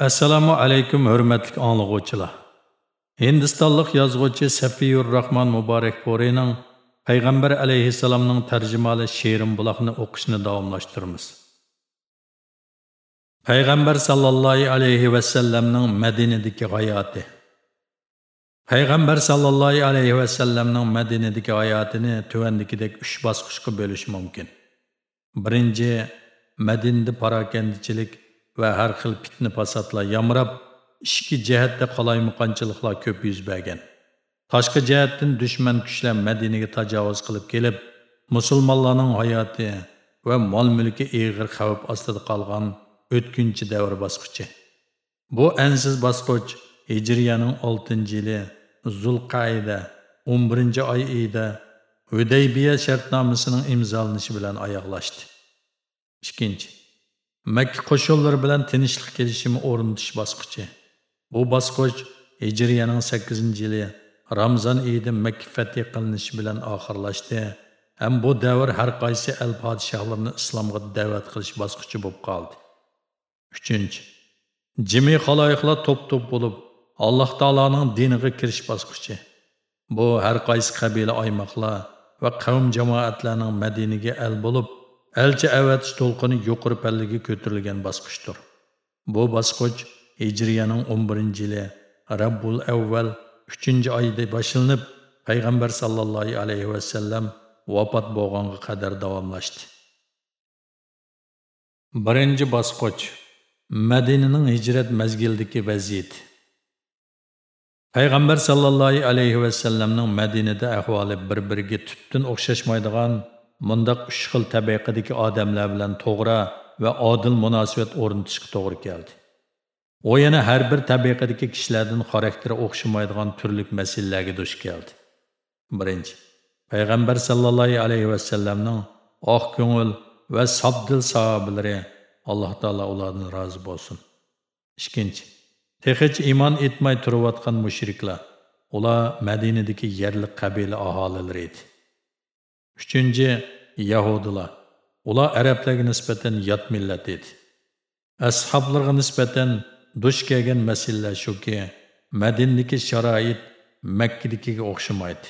Assalomu alaykum hurmatli anglovchilar. Hindistonlik yozuvchi Safiyur Rahman Muborak Porining Payg'ambar alayhissalomning tarjimali she'rim buloqni o'qishni davomlashtiramiz. Payg'ambar sallallohu alayhi va sallamning Madinadagi hayoti. Payg'ambar sallallohu alayhi va sallamning Madinadagi hayotini tuvandikidek 3 bosqichga bo'lish mumkin. Birinchi Madinda parokandichilik va har xil fitna fasodlar yamrab ichki jihatda qalaymaqonchiliklar ko'p yuz bergan. Tashqi jihatdan dushman kuchlar madinaga tajovuz qilib kelib musulmonlarning hayoti va mol mulki ig'ir xavf ostida qolgan o'tkinchi davr bosqichi. Bu ansiz bosqich hijriyaning 6 yili zulqaida 11 oy iyida hudaybiya shartnomasining imzolanishi bilan oyoqlashdi. Ikkinchi Makka qo'shinlari bilan tinchlik kelishimi o'rnatish bosqichi. Bu bosqich Hijriyaning 8-yili Ramzon oyida Makka fath qilinishi bilan oxirlashdi. Ham bu davr har qaysi al podshohlarini islomga da'vat qilish bosqichi bo'lib qoldi. 3. Jimi xaloyiqlar to'p-to'p bo'lib Alloh taolaning diniga kirish bosqichi. Bu har qaysi qabila oymoqlar va qavm jamoatlarning Madinaga al bo'lib elchi avatish to'lqini yuqori pallaga ko'tarilgan bosqichdir. Bu bosqich hijriyaning 11 yili rabbul avval 3 oyida boshlanib payg'ambar sallallohu alayhi vasallam vafot bo'lganga qadar davomlashdi. 1-bosqich madinaning hijrat mazgildagi vaziyat. Payg'ambar sallallohu alayhi vasallamning madinada ahvoli bir biriga tubdan o'xshashmaydigan mundaq uch xil tabaqadagi odamlar bilan to'g'ri va odil munosabat o'rnatishga to'g'ri keldi. U yana har bir tabaqadagi kishilardan xarakteri o'xshamaydigan turli masalalarga duch keldi. Birinchi payg'ambar sallallohu alayhi vasallamning oq ko'ngil va sobdil sahobalari alloh taolo ulardan rozi bo'lsin. Ikkinchi texich iymon etmay turayotgan mushriklar. Ular madinadagi yerli qabila aholilari edi. Üçüncü, Yahudilar. Ular Arablarga nisbatan yot millat edi. Ashablarga nisbatan duch kelgan şu ki, Madinadagi sharoit Məkkədəkiyə o'xshamaydi.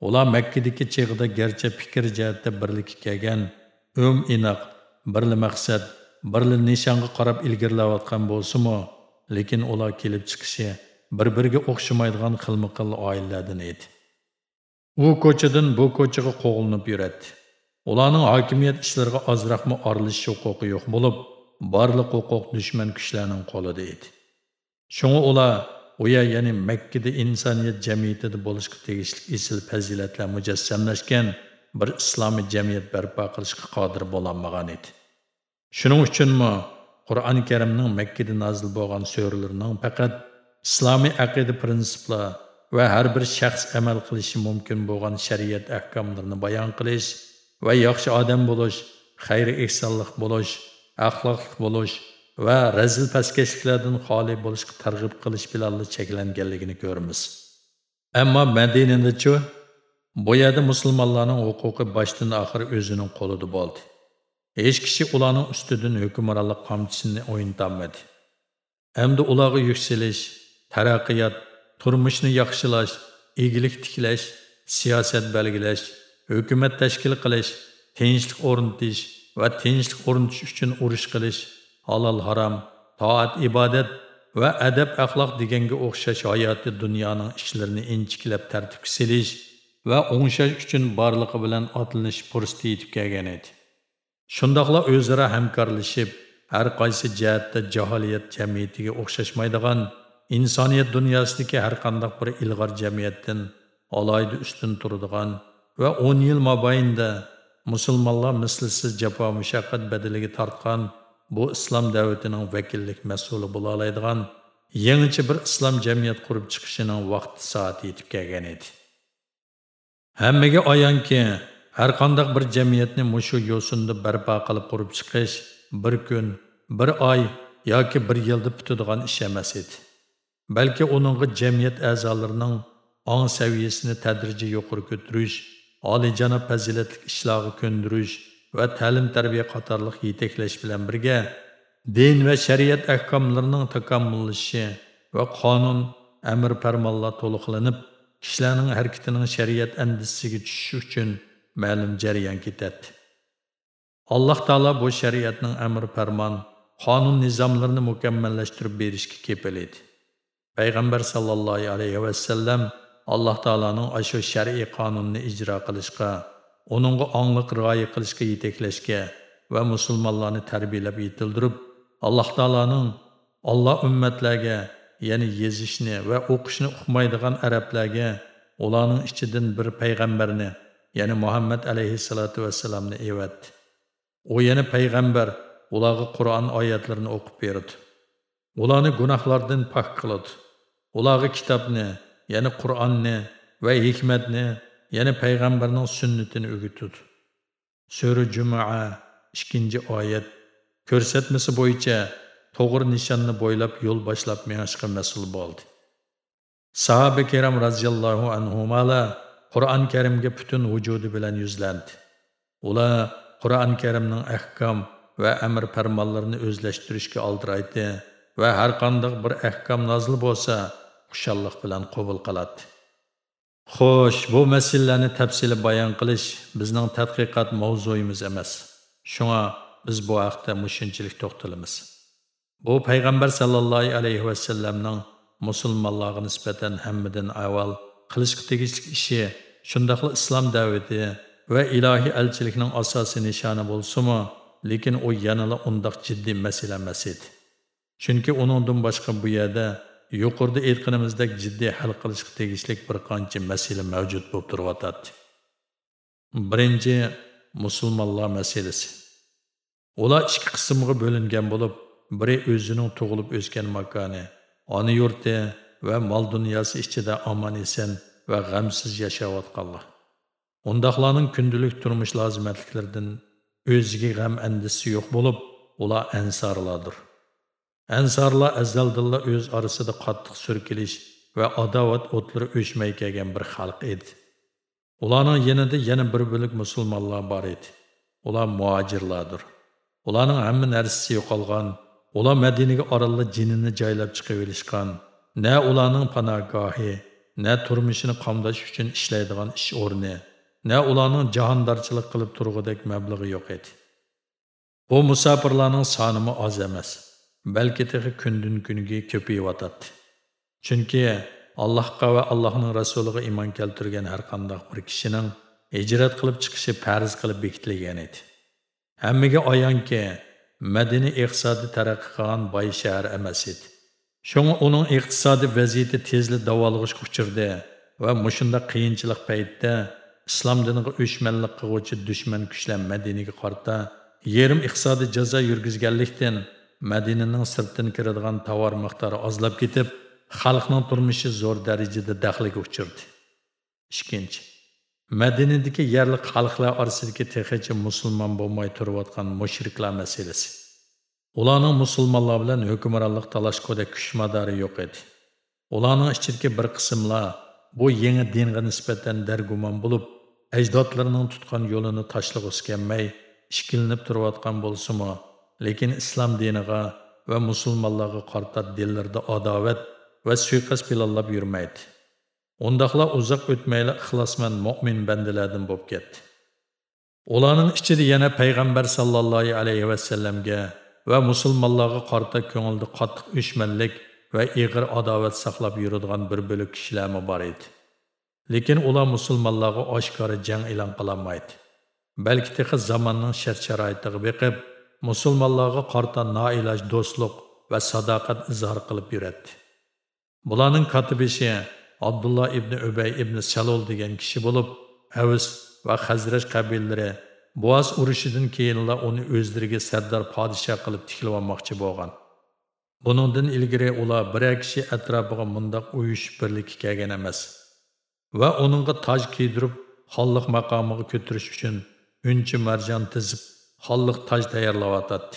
Ular Məkkədəki chig'ida garchi fikr cəhətdə birlik kelgan, o'm inoq, birli maqsad, birli nishonga qarab ilgirlayotgan bo'lsa-mu, lekin ular kelib chiqishi bir-biriga o'xshamaydigan xilma-xil ailələrdən idi. U ko'chadan bu ko'chaga qo'g'ilib yuradi. Ularning hokimiyat ishlariga ozroqmi aralashish huquqi yo'q bo'lib barliq huquq dushman kuchlarning qo'lida edi. Shunga ular uya ya'ni makkada insoniyat jamiyatida bo'lishga tegishli esil fazilatlar mujassamlashgan bir islomiy jamiyat barpo qilishga qodir bo'lolmagan edi. Shuning uchunmi qur'oni karimning makkada nozil bo'lgan surlarning faqat islomiy aqida prinsiplar va har bir shaxs amal qilishi mumkin bo'lgan shariat ahkomlarini bayon qilish va yaxshi odam bo'lish xayri ehsonliq bo'lish axloqli bo'lish va razil pastkashliklardan xoli bo'lishga targ'ib qilish bilan cheklanganligini ko'ramiz. Ammo madinadachu bu yerda musulmonlarning huquqi boshdan oxir o'zining qo'lida bo'ldi. Hech kishi ularning ustidan hukmronlik qamchisini o'ynatolmadi hamda ularga yuksalish taraqqiyot turmushni yaxshilash egilik tiklash siyosat belgilash hukumat tashkil qilish tinchlik o'rnatish va tinchlik o'rnatish uchun urush qilish halol harom toat ibodat va adab axloq deganga o'xshash hayoti dunyoning ishlarini inchiklab tartibga silish va o'ngshash uchun borlig'i bilan otlanish fursati yetib kelgan edi. Shundoqla o'zaro hamkorlashib har qaysi jihatda jaholiyat jamiyatiga o'xshashmaydigan insoniyat dunyosidagi har qanday bir ilg'or jamiyatdan oloyda ustun turadigan va 10 yil mobaynida musulmonlar mislsiz jafo mushaqqat badaliga tortgan bu islom davlatining vakillik mas'uli bo'la oladigan yangicha bir islom jamiyat qurib chiqishining vaqti soati yetib kelgan edi. Hammaga ayonki har qanday bir jamiyatni mushu yo'sinda barpo qilib qurib chiqish bir kun bir oy yoki bir yilda bitadigan ish emas edi. Balki uningga jamiyat a'zolarining ong saviyasini tadrijiy yuqori ko'tarish oliyjanob fazilatli ishlarga ko'ndirish va ta'lim tarbiya qatorliq yetaklash bilan birga din va shariat ahkomlarining takomillashishi va qonun amr farmonlar to'liqlanib kishilarning harakatining shariat andisiga tushishi uchun ma'lum jarayon ketadi. Alloh taolo bu shariatning amr farmon qonun nizomlarini mukammallashtirib berishga kepil edi payg'ambar sallallohu alayhi vasallam alloh taoloning ashu shar'iy qonunni ijro qilishga uningga ongliq rioya qilishga yetaklashga va musulmonlarni tarbiyalab yetildirib alloh taoloning olloh ummatlarga ya'ni yezishni va o'qishni uqmaydigan arablarga ularning ichidan bir payg'ambarni ya'ni muhammad alayhissalotu vassalamni evatdi u yana payg'ambar ularga qur'on oyatlarini o'qib berdi. Ularni gunohlardan pok qiladi. Ularga kitobni ya'ni qur'onni va hikmatni ya'ni payg'ambarning sunnatini o'gitadi. Sura jumua ikkinchi oyat. Ko'rsatmasi bo'yicha to'g'ri nishonni bo'ylab yo'l boshlab mengishga mas'ul bo'ldi. Sahoba kiram roziyallohu anhumalar qur'oni karimga butun vujudi bilan yuzlandi. Ular qur'oni karimning ahkom va amr farmonlarini o'zlashtirishga oldiraydi. Va har qanday bir ahkom nozil bo'lsa xushalliq bilan qabul qiladi. Xo'sh bu masalalarni tafsili bayon qilish bizning tadqiqot mavzuyimiz emas. Shunga biz bu haqda mushunchalik to'xtalamiz. Bu payg'ambar sallallohu alayhi vasallamning musulmonlarga nisbatan hammadan avval qilishga tegishli ishi shundoqla islom davati va ilohiy elchilikning asosiy nishoni bo'lsimi lekin u yanala undoq jiddiy masala emas edi. Chunki uningdan boshqa bu yerda yuqorida aytganimizdek jiddiy hal qilishga tegishli bir qancha masala mavjud bo'lib turyotadi birinchi musulmonlar masalasi. Ular ikki qismga bo'lingan bo'lib biri o'zining tug'ilib o'sgan makoni ona yurti va mol dunyosi ichida omon eson va g'amsiz yashayotganlar. Undoqlarning kundalik turmush lozimatliklaridan o'ziga g'am andisi yo'q bo'lib ular ansorlardir ansorlar azaldilla o'z orasida qattiq surkilish va adovat o'tlari o'chmay kelgan bir xalq edi. Ularning yanida yana bir bo'lik musulmonlar bor edi. Ular muojirlardir ularning hamma narsasi yo'qolgan ular madinaga oralli jinini joylab chiqaverishgan na ularning panogohi na turmushini qamdash uchun ishlaydigan ish o'rni на ularning jahondorchilik qilib turg'udek mablag'i yo'q edi. Bu musofirlarning sonimi oz emas. Balki tehi kundan kunga ko'payyotadi chunki allohga va allohning rasuliga iymon keltirgan har qanday bir kishining hijrat qilib chiqishi farz qilib bekitilgan edi hammaga ayonki madina iqtisodiy taraqqiy qilgan boy shahar emas edi shunga uning iqtisodiy vaziyati tezli davolg'ishga uchirdi va mushunda qiyinchilik paytida islom diniga o'chmanlik qilg'uvchi dushman kuchlar madinaga qarta yerim iqtisodiy jazo yurgizganlikdan madinaning sirtdan kiradigan tovar miqdori ozlab ketib xalqning turmushi zo'r darajada daxliga uchirdi ikkinchi madinadagi yerli xalqlar orasidagi texicha musulmon bo'lmay turayotgan мәселесі. masalasi ularning musulmonlar bilan талаш talashquda kuch madori yo'q edi ularning ichidagi bir qismlar bu yangi dinga nisbatan dargumon bo'lib ajdodlarining tutgan yo'lini tashlag'isi kelmay ishkilinib turayotgan bo'lsimi lekin islom diniga va musulmonlarga qarta dillarda adovat va suiqasd planlab yurmaydi Ondaqlar uzoq o'tmayli ixlosmand mo'min bandalardan bo'lib ketdi. Ularning ichida yana payg'ambar sallallohu alayhi vasallamga va musulmonlarga qarta ko'ngilda qattiq o'shmanlik va ig'ir adovat saqlab yuradigan bir bo'lik kishilarmi bor edi. Lekin ular musulmonlarga oshkora jang e'lon qilolmaydi. Balki tehi zamonning shart-sharoitiga beqib, musulmonlarga qarta noiloj do'stlik va sadoqat izhor qilib yuradi. Bularning katibishi abdulloh ibn Ubay ibn Salol degan kishi bo'lib, Avs va Xazraj qabillalari Boğaz urushidan keyinla uni o'zlariga sardor podshoh qilib tiklib olmoqchi bo'lgan. Buningdan ilgari ular bir kishi atrofiga mundoq uyushib birlikka kelgan emas va uningga toj kiydirib, xonliq maqomiga ko'tarish uchun unchi marjon tizib, xonliq toj tayyorlayotdi.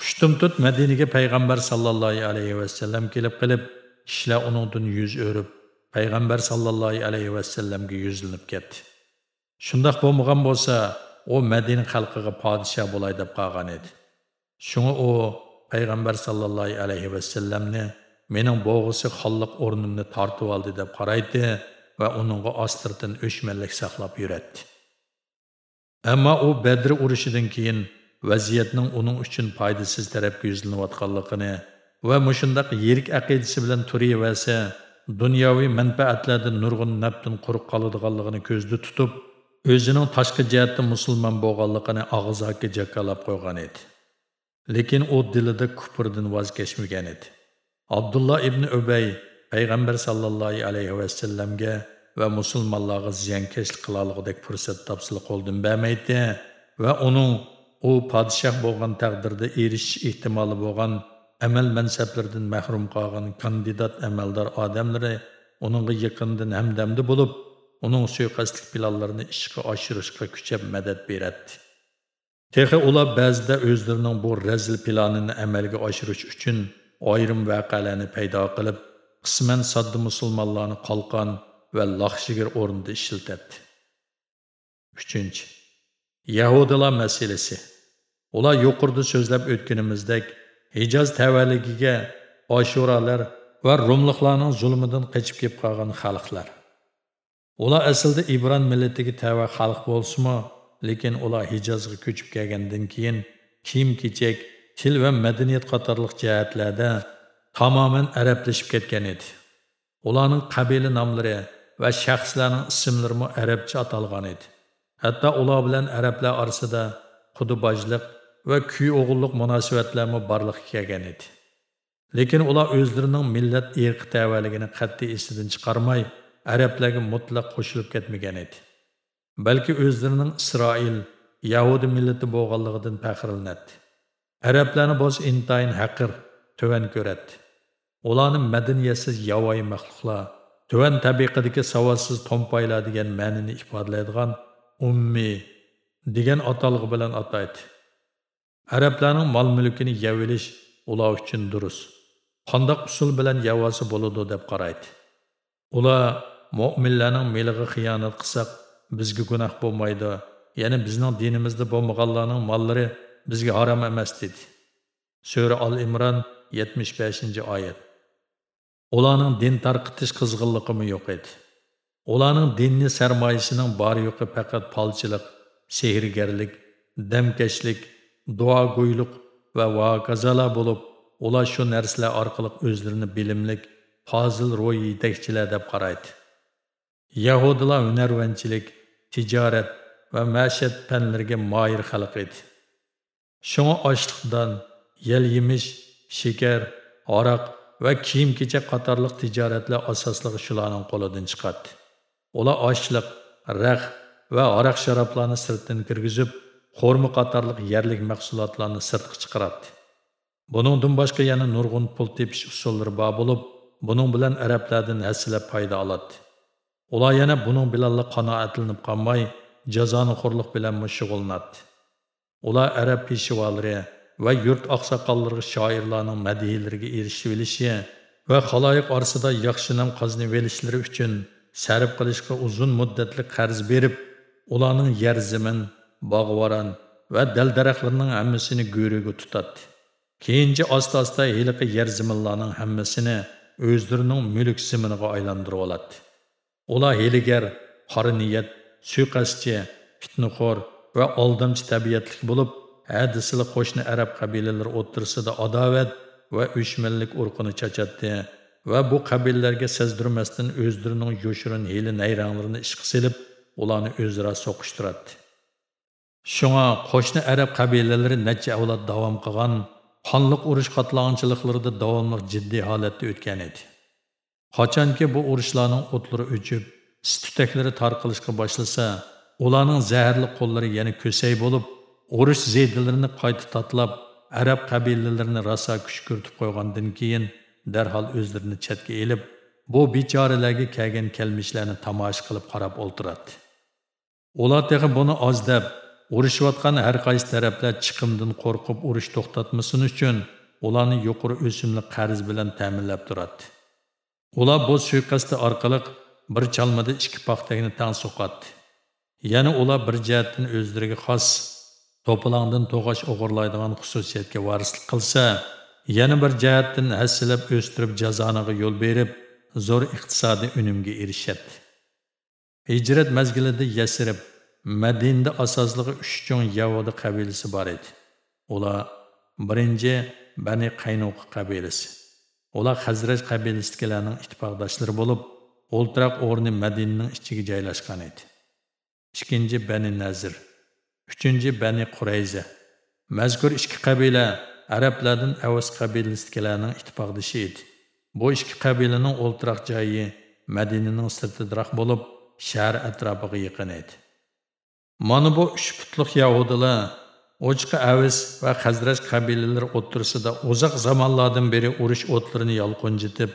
Ushtum tut Madinaga payg'ambar sallallohu alayhi vasallam kelib qilib, kishilar uningdan yuz o'rib payg'ambar sallallohu alayhi vasallamga yuzlanib ketdi. Shundoq bo'lmagan bo'lsa u madina xalqiga podshoh bo'lay deb qolgan edi. Shunga u payg'ambar sallallohu alayhi vasallamni mening bo'g'isi xonliq o'rnimni tortib oldi deb qaraydi va uningga ostirdan o'chmanlik saqlab yuratdi. Ammo u badr urushidan keyin vaziyatning uning uchun foydasiz tarafga yuzlanayotganligini va mushundoq yirik aqidasi bilan turaversa dunyoviy manfaatlardan nurg'un nafdin quruq qoladiganligini ko'zda tutib o'zining tashqi jihatda musulmon bo'lganligini og'izaki jakkalab qo'ygan edi. Lekin u dilida kufrdan voz kechmagan edi. Abdulloh ibn ubay payg'ambar sallallohu alayhi vasallamga və musulmanlığı ziyankeş qılalığıdək fürsət tapsılıq oldun bəməydi və onun o padişah boğan təqdirdə eriş ehtimalı boğan əməl mənsəblərdən məhrum qalğan kandidat əməldar adamları onunla yakından həmdəmdi bulub, onun suikastlik planlarını işqə aşırışqa küçəb mədəd berətdi. Texi ular bəzidə özlərinin bu rəzil planını əməlgə aşırış üçün ayrım vəqələni peyda qılıb, qismən saddı musulmanlarını qalqan, va laxshigir o'rnida ishlatadi. 3. Yahudilar masalasi. Ular yuqorida so'zlab o'tganimizdek, Hijoz tavalligiga Ashuralar va Rumliqlarning zulmidan qochib kelib qolgan xalqlar. Ular aslida Ibron millatiga tava xalq bo'lsa-mu, lekin ular hijozga ko'chib kelgandan keyin kiyim kechak til va madaniyat qatorliq jihatlarda tamoman arablashib ketgan edi ularning qabila nomlari va shaxslarning ismlarimi arabcha atalgan edi. Hatto ular bilan arablar orasida qudubojliq va kuy o'g'illik munosabatlarmi borliqqa kelgan edi. Lekin ular o'zlarining millat erqi tavaligini qat'iy esidan chiqarmay arablarga mutlaq qo'shilib ketmagan edi. Balki o'zlarining isroil yahudi millati bo'lganligidan faxrlanadi. Arablarni bo'z intayin haqir tuvan ko'radi. Ularni madaniyatsiz yovvoyi maxluqlar tuvan tabiqadagi savodsiz to'mpaylar degan ma'nini ifodalaydigan ummiy degan atalg'i bilan ataydi arablarning mol mulkini yevilish ular uchun durust. Qandoq usul bilan yavosi bo'ladi deb qaraydi. Ular mo'minlarning meliga xiyonat qilsak bizga gunoh bo'lmaydi. Ya'ni bizning dinimizda bo'lmaganlarning mollari bizga harom emas dedi. Sura al imron 75 oyat. Ularning din tarqitish qizg'inligimi yo'q edi. Ularning dinni бар bor yo'qi faqat polchilik sehrgarlik дуа duogo'ylik va vakazalar bo'lib ular shu narsalar orqali o'zlarini bilimlik fozil ro'y yetakchilar deb qaraydi. Yahudilar hunarvanchilik tijorat va ma'shat fanlariga moyir xalq edi. Shunga ochliqdan yel yemish shakar aroq va kiyim kechak qatorliq tijoratlar asosligi shularning qo'lidan chiqadi. Ular ochliq raq va aroq sharoblarni sirtdan kirgizib xo'rma qatorliq yerlik mahsulotlarni sirtqa chiqaradi. Buningdan boshqa yana nurg'un pul tepish usullari bor bo'lib buning bilan arablardan hasilab foyda oladi. Ular yana buning bilanla qanoatlanib qolmay, jazoni xo'rliq bilan shug'ullanadi. Ular arab peshivolari va yurt oqsoqollariga shoirlarning madhiyalariga erishib olishi va xaloyiq orasida yaxshi nam qozni velishlari uchun sarf qilishga uzun muddatli qarz berib, ularning yer zamin, bog'voron va dal-daraxtlarning hammasini go'riga tutadi. Keyinchi asta-asta heliqi yer zaminlarning hammasini o'zlarining mulk ziminiga aylantirib oladi. Ular heligar, qora niyat, suiqasdchi, fitnaxo'r va oldamchi tabiatlik bo'lib, hadisli qo'shni arab qabilalari o'ttirisida adovat va o'shmanlik urqini chachatdi va bu qabilalarga sezdirmasdan o'zlarining yoshirin heli nayranglarini ishqa silib, ularni o'zaro so'qishtiradi. Shunga qo'shni arab qabilalari necha avlod davom qilgan qonliq urush qatlonchiliklarida davomli jiddiy holatda o'tgan edi. Qachonki bu urushlarning o'tlari o'chib, istutaklari tarqalishga boshlasa, ularning zaharli qo'llari yana ko'say bo'lib, urush zeydilarini qayta tatlab, arab qabilalarini rosa kuch kiritib qo'ygandan keyin darhol o'zlarini chetga elib, bu bechoralarga kelgan kelmishlarni tomosha qilib qarab o'ltiradi. Ular teg'i buni ozdab, urushayotgan har qaysi taraflar chiqimdan qo'rqib urush to'xtatmasin uchun ularni yuqori o'simli qarz bilan ta'minlab turadi. Ular bu suiqasdi orqali bir chalmada ikki paxtakni tang so'qatdi. Yana ular bir jihatdan o'zlariga xos to'polondan to'g'ash o'g'irlaydigan xususiyatga varislik qilsa yana bir jihatdan hassilab o'stirib jazoniga yo'l berib zo'r iqtisodiy unumga erishadi. Hijrat mazgilida yasirib madinda asosligi uch cho'ng yahudi qabilasi bor edi. Ular birinchi bani qaynuqi qabilasi. Ular hazrat qabilasidagilarning ittifoqdoshlari bo'lib o'ltiroq o'rni madinaning ichiga joylashgan edi. Ikkinchi bani nazir. Üçüncü bani qurayza. Mazkur ikki qabila arablardan avaz qabilasidagilarning ittifoqdoshi edi. Bu ikki qabilaning o'ltiroq joyi madinaning sirtidiroq bo'lib shahar atrofiga yaqin edi. Mana bu uch putliq yahudilar Ochiqi Avis va Xazraj qabilalari o'ttirisida uzoq zamonlardan beri urush o'tlarini yolqinjitib,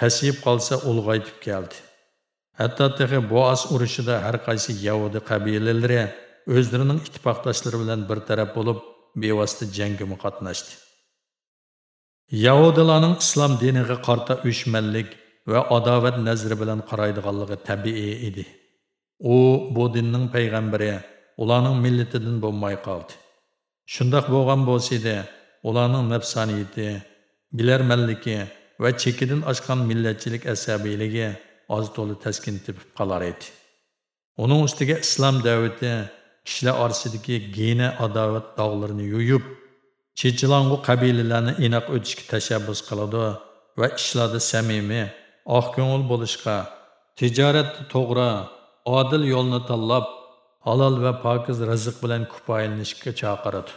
pasiyib qolsa ulg'aytib keldi. Hatto tehi as urushida har qaysi Yahudi qabilalari o'zlarining ittifoqdoshlari bilan bir taraf bo'lib, bevosita jangga qatnashdi. Yahudilarning islom diniga qarta o'shmanlik va adovat nazri bilan qaraydiganligi tabiiy edi. U bu dinning payg'ambari, ularning millatidan bo'lmay qoldi. Shundoq bo'lgan bo'lsa edi, ularning nafsoniyati, bilarmanligi va chekidan oshgan millatchilik asabiyligi oz to'la taskin tepib qolar edi. Uning ustiga islom davati kishilar orasidagi gena adovat dog'larini yuyib, chechilongu qabilalarni inoq o'tishga tashabbus qiladi va ishlarda samimiy, oq ko'ngil bo'lishga, tijoratni to'g'ri, odil yo'lni tanlab halol va pokiz rizq bilan kupoyalanishga chaqiradi.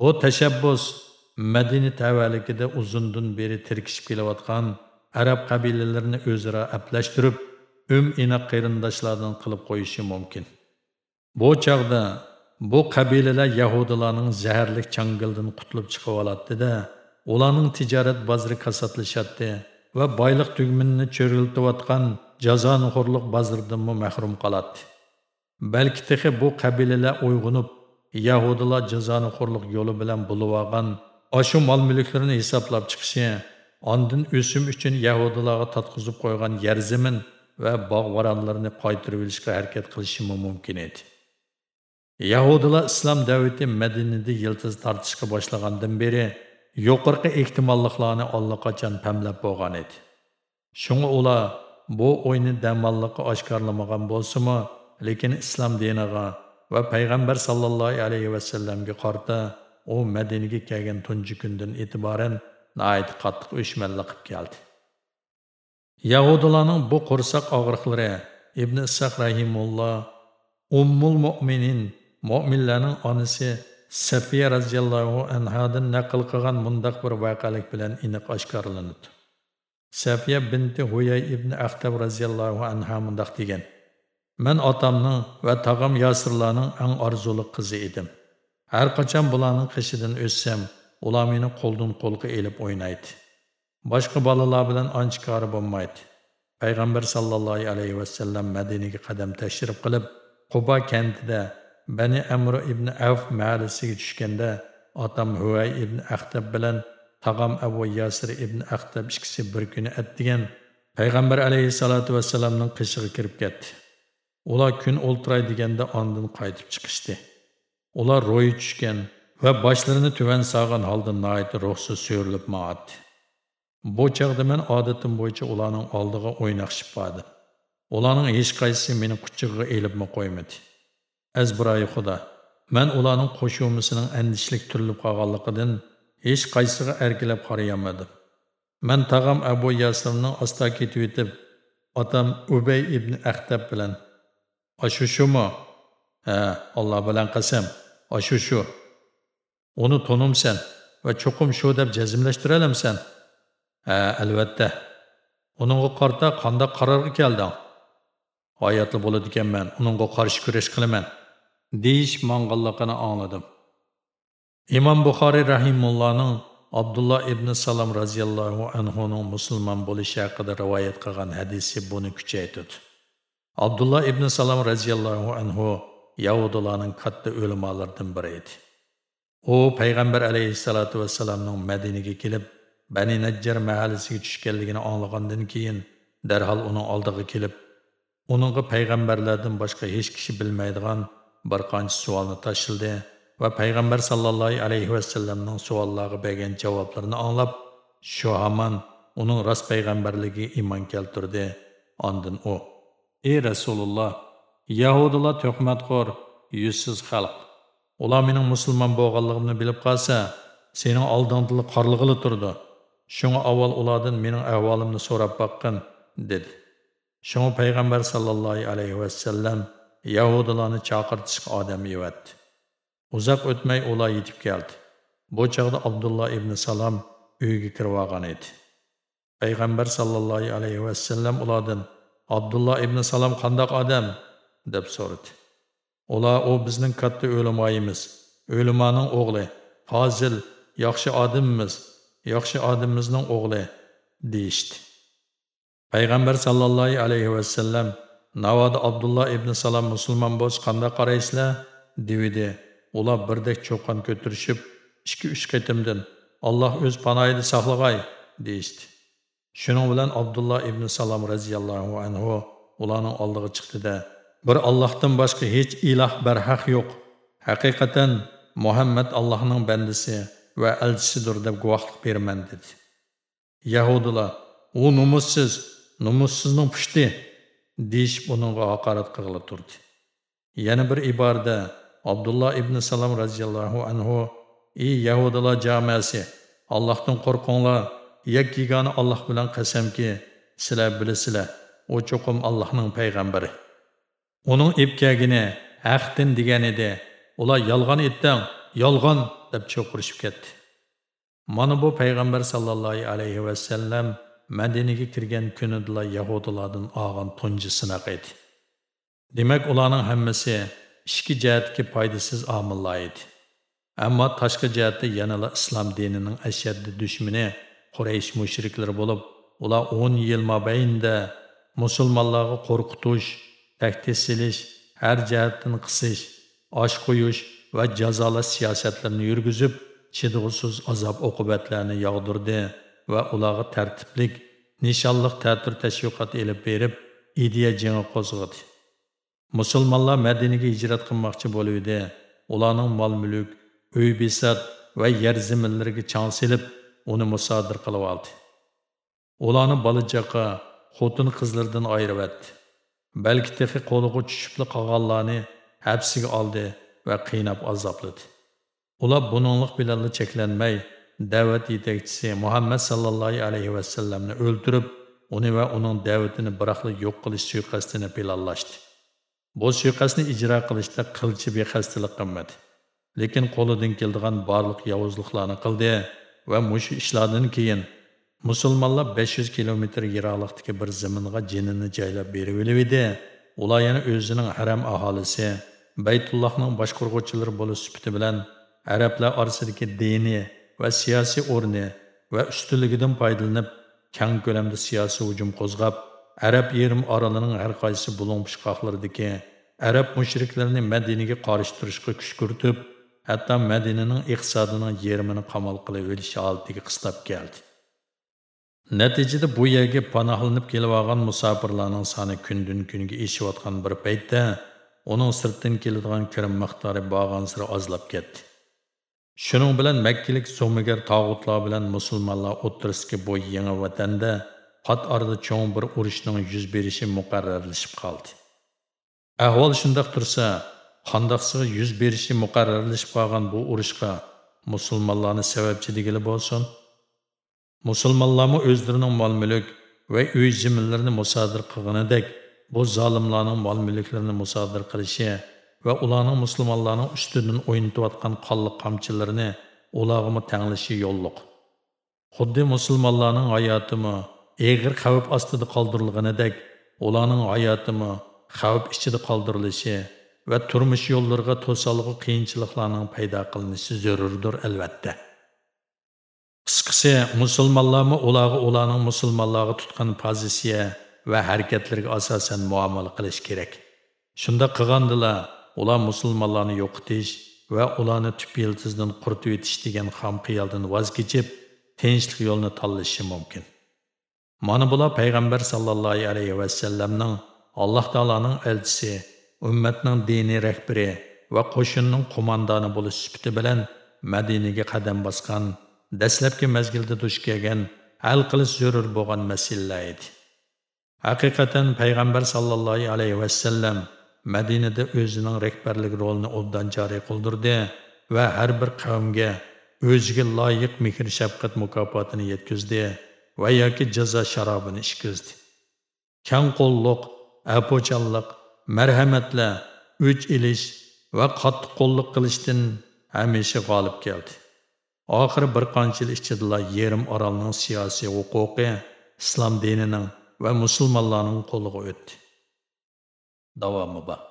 Bu tashabbus Madina tavalligida uzundan beri tirkishib kelayotgan arab qabilalarini o'zaro aplashtirib, um inoq qarindoshlardan qilib qo'yishi mumkin. Bu chaqda bu qabilalar yahudilarning zaharlik changildan qutulib chiqib oladida, ularning tijorat bozori kasatlashadi va boylik tugminini cho'riltiyotgan jazonixo'rlik bozoridan mahrum qoladi. balki texi bu qabilalar uyg'unib yahudilar jazonixo'rlik yo'li bilan bo'lib olgan oshu mol mulklarini hisoblab chiqishi ondin o'sim uchun yahudilarga tatqizib qo'ygan yer zamin va bog' varonlarni qaytirib olishga harakat qilishi mumkin edi yahudilar islom davlati madinada yiltiz tortishga boshlagandan beri yuqorqi ehtimolliklarni allaqachon pamlab bo'lgan edi. Shunga ular bu o'yni damalliqqa oshkorlamagan bo'lsimi lekin islom diniga va payg'ambar sallallohu alayhi vasallamga qarta u madinaga kelgan tunji kundan e'tiboran nihoyat qattiq o'shmanlik qilib keldi. Yahudilarning bu qursoq og'riqlari ibn Isaq rahimulloh ummul Mu'minin mo'minlarning onasi safiya roziyallohu anhadan naql qilgan mundoq bir voqelik bilan aniq oshkorlanadi safiya binti huyay ibn axtab roziyallohu anha mundoq degan man otamning va tog'am Yasirlarning eng orzuli qizi edim. Har qachon bularning qishidan o'ssam, ular meni qo'ldan qo'lga elib o'ynaydi. Boshqa bolalar bilan ancha kori bo'lmaydi. Payg'ambar sallallohu alayhi vasallam Madinaga qadam tashrif qilib, Quba kentida Bani Amr ibn Avf marisiga tushganda, otam Huvay ibn Axtab bilan tog'am Abu Yasir ibn Axtab ikkisi bir kuni atdigan Payg'ambar alayhi salatu vasallamning qishiga kirib ketdi. Ular kun o'ltiray deganda ondan qaytib chiqishdi. Ular ro'yi tushgan va boshlarini tuvan sog'an holda noit ruhsiz so'rilib maatdi. Bu chog'da men odatim bo'yicha ularning oldiga o'ynaqshib bordim. Ularning hech qaysisi meni quchig'iga elibmi qo'ymadi. Azbiroyi xudo, men ularning qo'shuvmisining andishlik turilib qolganligidan hech qaysisiga erkilab qarayolmadim. Men tag'am Abu Yasirning osta ketib o'tib, otam Ubay ibn Axtab bilan Aşı şumu? Ha, Allah bilan qasam, aşı şu. Onu tonumsan va cho'qim shu deb jazmlashtiralasan? Ha, albatta. Uningga qarta qanday qarorga kelding? Hayotli bo'ladi ekanman, uningga qarshi kurash qilaman. Deyish mong'illigini angladim. İmam Buxoriy rahimullohning Abdullah ibn Salam radhiyallohu anhuning musulmon bo'lishi haqida rivoyat qilgan hadisi buni kuchaytirdi. Abdullah ibn Salam radhiyallohu anhu Yahudilarning katta o'limalaridan biri edi. U payg'ambar alayhissalatu vassalamning Madinaga kelib, Bani Najjar mahallasiga tushganligini anglagandan keyin darhol uning oldiga kelib, uningga payg'ambarlardan boshqa hech kishi bilmaydigan bir qancha savolni tashildi va payg'ambar sallallohu alayhi vasallamning savollariga bergan javoblarini anglab shu hamon uning rost payg'ambarligiga iymon keltirdi. Ondin u ey rasululloh yahudilar tuhmatxo'r yuzsiz xalq. Ular mening musulmon bo'lganligimni bilib qolsa sening oldingdili qorlig'ili turdi. Shunga avval ulardan mening ahvolimni so'rab boqqin dedi. Shunga payg'ambar sallallohu alayhi vasallam yahudilarni chaqirtishga odam yevatdi uzoq o'tmay ular yetib keldi. Bu chog'da abdulloh ibn salom uyga kirib olgan edi. Payg'ambar sallallohu alayhi vasallam ulardan abdulloh ibn salom qandoq odam? deb so'radi. Ular u bizning katta o'limoyimiz. O'limoning o'g'li. Fozil yaxshi odammiz yaxshi odamimizning o'g'li. deyishdi. Payg'ambar sallallohu alayhi vasallam navoda abdulloh ibn salom musulmon bo'lsa qanday qaraysizlar? Devidi ular birdek cho'qon ko'tirishib ikki uch qatimdan alloh o'z panoyida saqlag'ay deyishdi. Shuning bilan abdulloh ibn salom roziyallohu anhu ularning oldiga chiqdida bir allohdan boshqa hech iloh barhaq yo'q. Haqiqatan muhammad allohning bandisi va elchisidir deb guvohlik beraman dedi. Yahudilar u numussiz numussizning pushti. Deyishib uningga haqorat qilg'ili turdi. Yana bir iborada abdulloh ibn salom roziyallohu anhu ey yahudilar jamiyasi allohdan qo'rqinglar. Yak yegani alloh bilan qasamki sizlar bilasizlar u cho'qim allohning payg'ambari. Uning epkagini haqdin degan edi. Ular yolg'on etding yolg'on deb cho'qirishib ketdi. Mana bu payg'ambar sallallohu alayhi vasallam madinaga kirgan kunidala yahudilardan olgan tunji sinoq edi. Demak ularning hammasi ichki jihatga foydasiz omillar edi. Ammo tashqi jihatda yanala islom dinining ashaddiy dushmani quraysh mushriklari bo'lib ular 10 yil mobaynida musulmonlarga qo'rqitish tahdid silish har jihatdan qisish osh qo'yish va jazolash siyosatlarini yurgizib chidg'usiz azob oqibatlarini yog'dirdi. Va ularga tartiblik nishonliq ta'tir tashviqot elib berib ideya jengi qo'zg'adi. Musulmonlar madinaga hijrat qilmoqchi bo'luvdi. Ularning mol mulk uy besat va yer zaminlariga chang silib uni musodir qilib oldi. Ularni bolachaqa xotin qizlardan ayirib etdi balki texi qo'liga tushibli qolganlarni hapsiga oldi va qiynab azobladi. Ular buninglik bilan cheklanmay da'vat yetakchisi muhammad sallallohu alayhi vasallamni o'ldirib uni va uning da'vatini biroqli yo'q qilish suiqasdini pilonlashdi bu suiqasdni ijro qilishda qilchi bexastalik qilmadi lekin qo'lidan keladigan barliq yovuzliklarni qildi va mushu ishlardan keyin musulmonlar 500 kilometr yiroqlikdagi bir zaminga jinini joylab berib edi. Ular yana o'zining haram aholisi baytullohning boshqurg'uvchilari bo'lish sifati bilan arablar orasidagi diniy va siyosiy o'rni va ustunligidan foydalanib kang ko'lamda siyosiy hujum qo'zg'ab arab yerim orolining har qaysi bulung pishqoqlaridagi arab mushriklarini madinaga qarshi turishga kuch kiritib hatto madinaning iqtisodining yerimini qamal qilib olish holatiga qistab keldi. Natijada bu yerga panohlanib kelib olgan musofirlarning soni kundan kunga eshiyotgan bir paytda uning sirtdan keladigan kirim miqdori borgan siri ozlab ketdi. Shuning билан Makkalik so'migar tog'utlar билан musulmonlar o'tirisidagi bu yangi vatanda qat orada cho'ng bir urushning yuz berishi muqarrarlashib qoldi. Ahvol shundoq tursa, qandoqsiga yuz berishi muqarrarlashib qolgan bu urushga musulmonlarni sababchi degili bo'lsin. Musulmonlarmi o'zlarining mol-mulk va uy zaminlarini musodir qilganidek, bu zolimlarning mol-mulklarini musodir qilishi va ularning musulmonlarning ustidan o'ynatayotgan qonli qamchilarini ularga tanglishi yo'lliq. Xuddi musulmonlarning hayotimi eg'ir xavf ostida qoldirilganidek ularning hayotimi xavf ichida qoldirilishi va turmush yo'llariga to'salg'i qiyinchiliklarning paydo qilinishi zarurdir albatta. Qisqasi musulmonlarmi ularga ularning musulmonlarga tutgan pozitsiya va harakatlarga asosan muomala qilish kerak. Shunda qilgandilar ular musulmonlarni yo'qotish va ularni tup yildizdan quritib etish degan xam xiyoldan voz kechib tinchlik yo'lini tanlashi mumkin mana bular payg'ambar sallallohu alayhi vasallamning alloh taoloning elchisi ummatning diniy rahbari va qo'shinning qo'mondoni bo'lish sifati bilan Madinaga qadam bosgan, dastlabki mazgilda duch kelgan hal qilish zarur bo'lgan masalalar edi. Haqiqatan payg'ambar sallallohu alayhi vasallam Мәдинеде өзінің рәкбәрлік ролыны оддан жари қылдырды вә әр бір қауымге өзге лайық мекір шәпқат мұкапатыны еткізді вә яки жаза шарабыны ішкізді. Кән қоллық, әпочаллық, мәрхәмәтлі, үч иліш вә қатты қоллық қылыштың әмеші ғалып келді. Ақыры бір қанчыл ішчеділа ерім аралының сияси оқуқы, ислам денінің вә мұсылмаларының қолығы өтті. Davomi bor.